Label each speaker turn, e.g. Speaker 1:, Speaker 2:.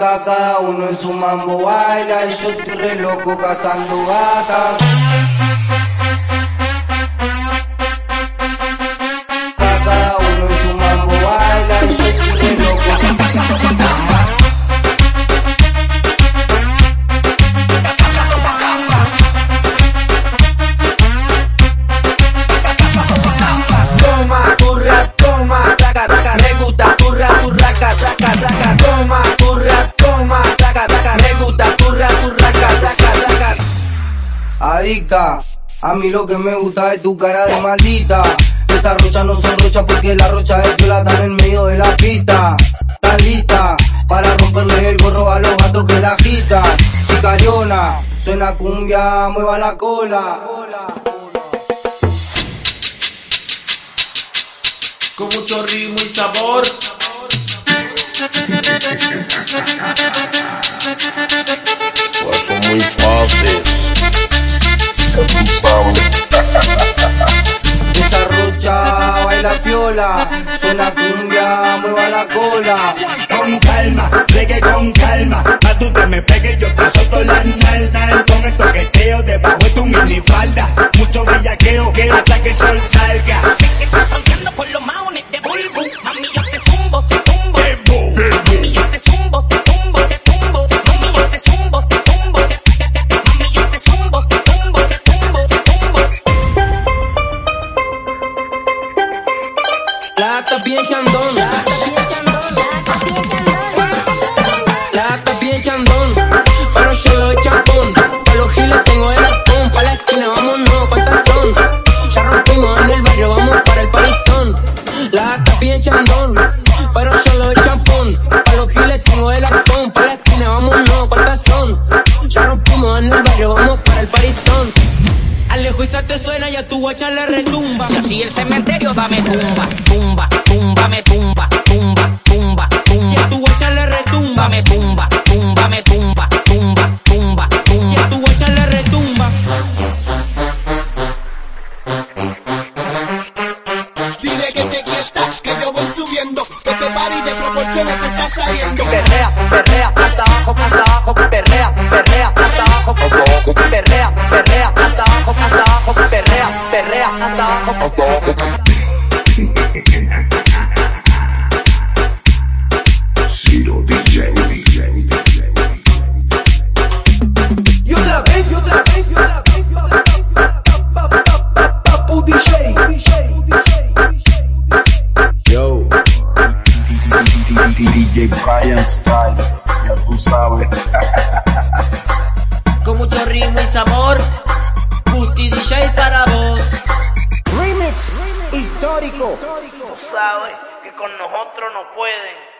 Speaker 1: cada uno en su mambo baila y yo estoy re loco cazando gatas. Adicta, a mí lo que me gusta es tu cara de maldita. Esa rocha no son rocha porque la rocha piola están en medio de la pista. Está lista para romperle el gorro a los gatos que la agitan. Sicariona, suena cumbia, mueva la cola.
Speaker 2: con mucho ritmo y sabor.
Speaker 1: Cola.
Speaker 3: con calma, reggae con calma. Pa' tú que me pegues, yo te solto la nalda. Con el toqueteo debajo de tu minifalda. Mucho bellaqueo que hasta que el sol salga.
Speaker 4: Paseando por los maones de Bulbu. Mami, yo te zumbo, te tumbo. Mami, yo te zumbo, te tumbo, te tumbo. Mami, yo te zumbo, te tumbo. te- te- te- te- Mami, yo te zumbo, te tumbo, te tumbo, te tumbo.
Speaker 5: La gata bien chandón, Bien chandón, pero yo lo doy champón. Pa' los giles tengo el arpón, pa' la esquina vámonos, ¿cuántas son? Ya rompimos en el barrio, vamos para el parizón. Alejo y te suena y a tu guacha le retumba.
Speaker 4: Si así el cementerio, dame tumba, tumba, tumba, me tumba, tumba, tumba,
Speaker 5: Y
Speaker 4: tumba.
Speaker 5: a tu guacha le retumba.
Speaker 4: me tumba, tumba, me tumba,
Speaker 6: este party de proporciones está saliendo.
Speaker 7: Perrea, perrea, hasta abajo, hasta abajo, perrea, perrea, hasta abajo, perrea, perrea, perrea, perrea, abajo.
Speaker 8: DJ Brian Style. Ya tú sabes.
Speaker 5: Con mucho ritmo y sabor. Gusti DJ para vos.
Speaker 7: Remix histórico.
Speaker 4: Sabes que con nosotros no pueden.